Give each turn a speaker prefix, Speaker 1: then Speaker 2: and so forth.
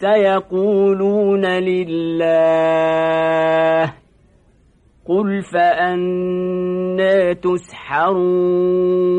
Speaker 1: سيقولون لله قل فأنا تسحرون